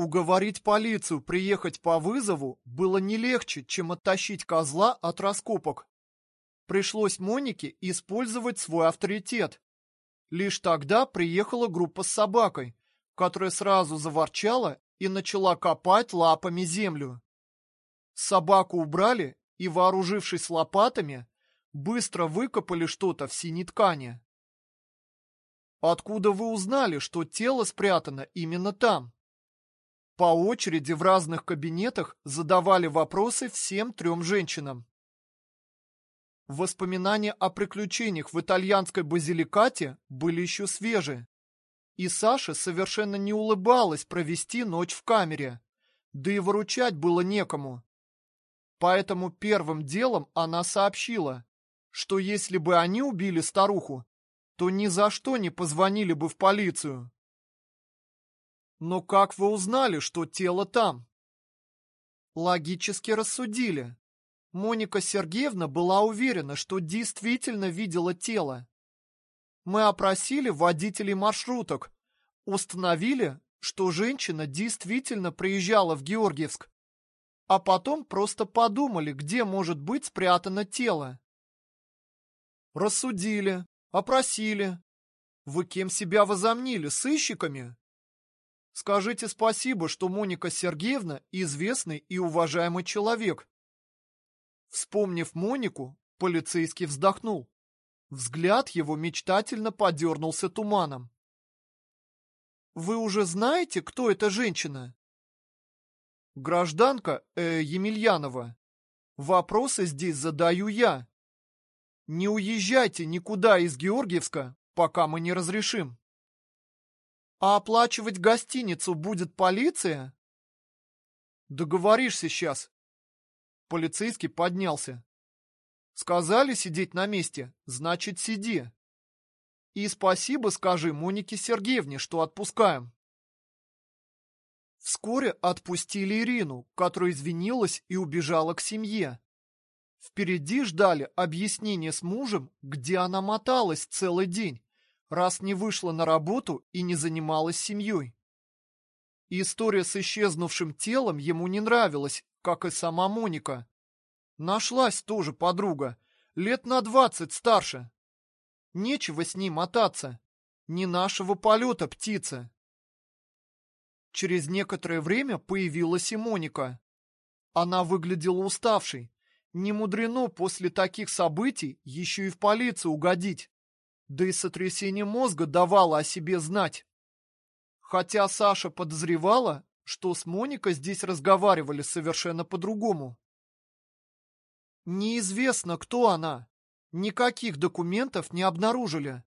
Уговорить полицию приехать по вызову было не легче, чем оттащить козла от раскопок. Пришлось Монике использовать свой авторитет. Лишь тогда приехала группа с собакой, которая сразу заворчала и начала копать лапами землю. Собаку убрали и, вооружившись лопатами, быстро выкопали что-то в синей ткани. Откуда вы узнали, что тело спрятано именно там? По очереди в разных кабинетах задавали вопросы всем трем женщинам. Воспоминания о приключениях в итальянской базиликате были еще свежие. И Саша совершенно не улыбалась провести ночь в камере, да и выручать было некому. Поэтому первым делом она сообщила, что если бы они убили старуху, то ни за что не позвонили бы в полицию. Но как вы узнали, что тело там? Логически рассудили. Моника Сергеевна была уверена, что действительно видела тело. Мы опросили водителей маршруток, установили, что женщина действительно приезжала в Георгиевск, а потом просто подумали, где может быть спрятано тело. Рассудили, опросили. Вы кем себя возомнили, сыщиками? Скажите спасибо, что Моника Сергеевна известный и уважаемый человек. Вспомнив Монику, полицейский вздохнул. Взгляд его мечтательно подернулся туманом. «Вы уже знаете, кто эта женщина?» «Гражданка э, Емельянова. Вопросы здесь задаю я. Не уезжайте никуда из Георгиевска, пока мы не разрешим». А оплачивать гостиницу будет полиция? Договоришься сейчас. Полицейский поднялся. Сказали сидеть на месте, значит сиди. И спасибо скажи Монике Сергеевне, что отпускаем. Вскоре отпустили Ирину, которая извинилась и убежала к семье. Впереди ждали объяснения с мужем, где она моталась целый день раз не вышла на работу и не занималась семьей. История с исчезнувшим телом ему не нравилась, как и сама Моника. Нашлась тоже подруга, лет на двадцать старше. Нечего с ней мотаться, не нашего полета птица. Через некоторое время появилась и Моника. Она выглядела уставшей. Не мудрено после таких событий еще и в полицию угодить да и сотрясение мозга давало о себе знать. Хотя Саша подозревала, что с Моникой здесь разговаривали совершенно по-другому. Неизвестно, кто она. Никаких документов не обнаружили.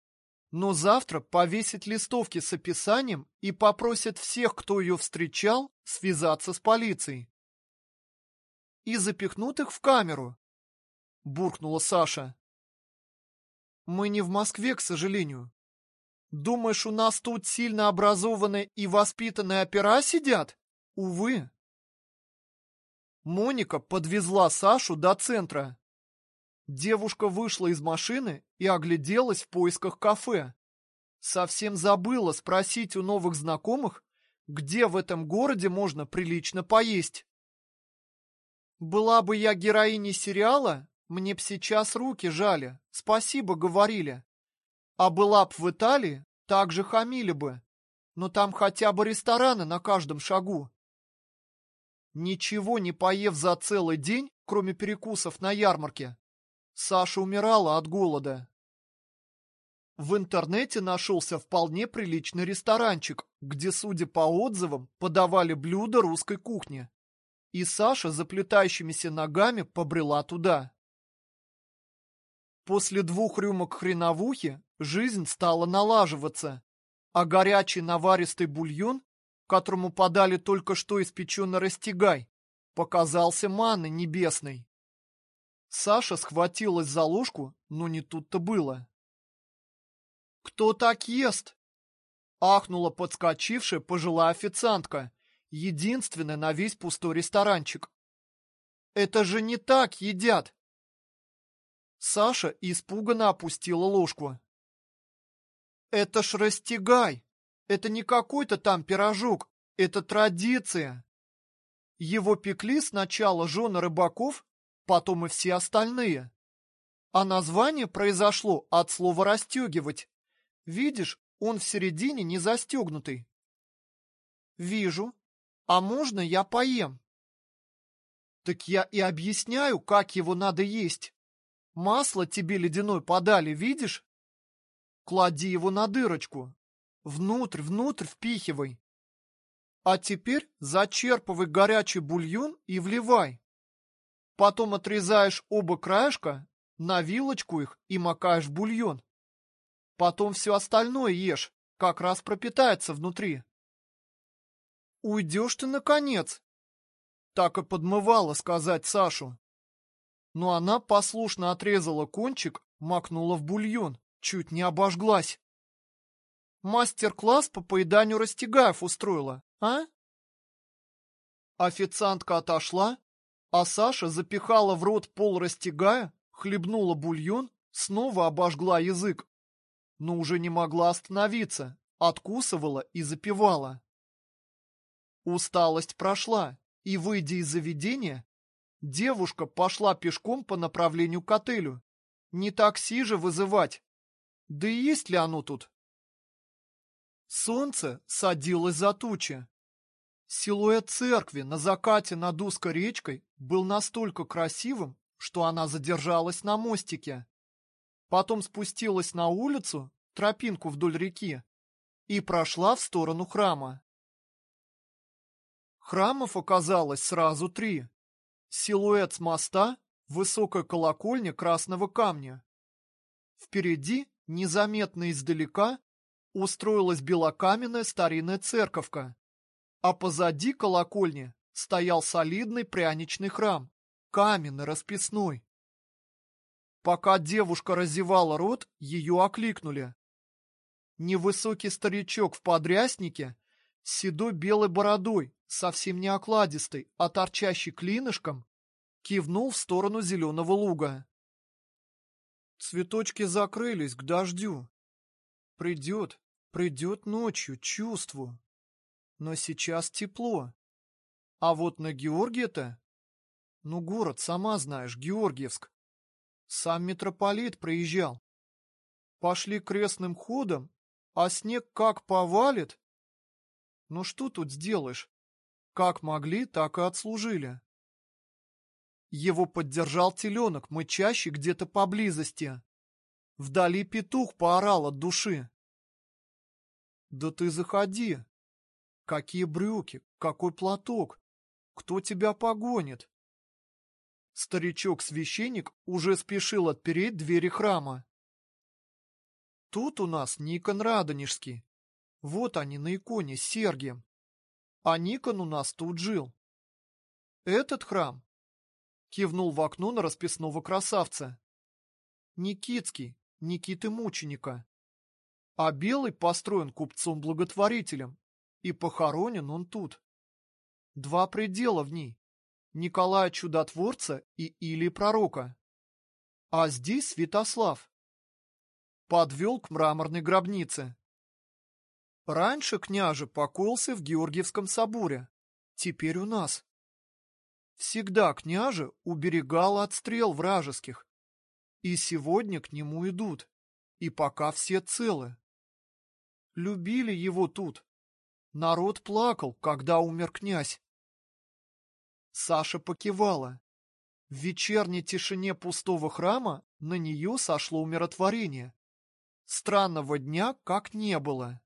Но завтра повесит листовки с описанием и попросят всех, кто ее встречал, связаться с полицией. И запихнут их в камеру, буркнула Саша. Мы не в Москве, к сожалению. Думаешь, у нас тут сильно образованные и воспитанные опера сидят? Увы. Моника подвезла Сашу до центра. Девушка вышла из машины и огляделась в поисках кафе. Совсем забыла спросить у новых знакомых, где в этом городе можно прилично поесть. Была бы я героиней сериала, мне б сейчас руки жали, спасибо говорили. А была б в Италии, так же хамили бы. Но там хотя бы рестораны на каждом шагу. Ничего не поев за целый день, кроме перекусов на ярмарке, Саша умирала от голода. В интернете нашелся вполне приличный ресторанчик, где, судя по отзывам, подавали блюда русской кухни. И Саша заплетающимися ногами побрела туда. После двух рюмок хреновухи жизнь стала налаживаться, а горячий наваристый бульон, которому подали только что испеченный растягай, показался манной небесной. Саша схватилась за ложку, но не тут-то было. «Кто так ест?» — ахнула подскочившая пожилая официантка, единственная на весь пустой ресторанчик. «Это же не так едят! Саша испуганно опустила ложку. «Это ж растягай! Это не какой-то там пирожок, Это традиция. Его пекли сначала жены рыбаков, потом и все остальные. А название произошло от слова «расстегивать». Видишь, он в середине не застегнутый. Вижу. А можно я поем? Так я и объясняю, как его надо есть. Масло тебе ледяной подали, видишь? Клади его на дырочку. Внутрь, внутрь впихивай. А теперь зачерпывай горячий бульон и вливай. Потом отрезаешь оба краешка, на вилочку их и макаешь в бульон. Потом все остальное ешь, как раз пропитается внутри. Уйдешь ты, наконец, так и подмывала сказать Сашу. Но она послушно отрезала кончик, макнула в бульон, чуть не обожглась. Мастер-класс по поеданию растягаев устроила, а? Официантка отошла, а Саша запихала в рот пол растягая, хлебнула бульон, снова обожгла язык. Но уже не могла остановиться, откусывала и запивала. Усталость прошла, и, выйдя из заведения, девушка пошла пешком по направлению к отелю. Не такси же вызывать. Да и есть ли оно тут? Солнце садилось за тучи. Силуэт церкви на закате над узкой речкой был настолько красивым, что она задержалась на мостике. Потом спустилась на улицу, тропинку вдоль реки, и прошла в сторону храма. Храмов оказалось сразу три. Силуэт с моста, высокая колокольня красного камня. Впереди, незаметно издалека, устроилась белокаменная старинная церковка, а позади колокольни стоял солидный пряничный храм, каменный, расписной. Пока девушка разевала рот, ее окликнули. Невысокий старичок в подряснике, седой белой бородой, совсем не окладистый, а торчащий клинышком, кивнул в сторону зеленого луга. Цветочки закрылись к дождю. Придет, придет ночью, чувствую. Но сейчас тепло. А вот на Георгия-то... Ну, город, сама знаешь, Георгиевск. Сам митрополит проезжал. Пошли крестным ходом, а снег как повалит. Ну что тут сделаешь? Как могли, так и отслужили. Его поддержал теленок, мычащий где-то поблизости. Вдали петух поорал от души. Да ты заходи. Какие брюки, какой платок? Кто тебя погонит? Старичок-священник уже спешил отпереть двери храма. Тут у нас Никон Радонежский. Вот они на иконе с Сергием. А Никон у нас тут жил. Этот храм кивнул в окно на расписного красавца. Никитский, Никиты Мученика. А белый построен купцом-благотворителем, и похоронен он тут. Два предела в ней. Николая Чудотворца и Илии Пророка. А здесь Святослав. Подвел к мраморной гробнице. Раньше княже покоился в Георгиевском соборе, теперь у нас. Всегда княже уберегал от стрел вражеских. И сегодня к нему идут, и пока все целы. Любили его тут. Народ плакал, когда умер князь. Саша покивала. В вечерней тишине пустого храма на нее сошло умиротворение. Странного дня как не было.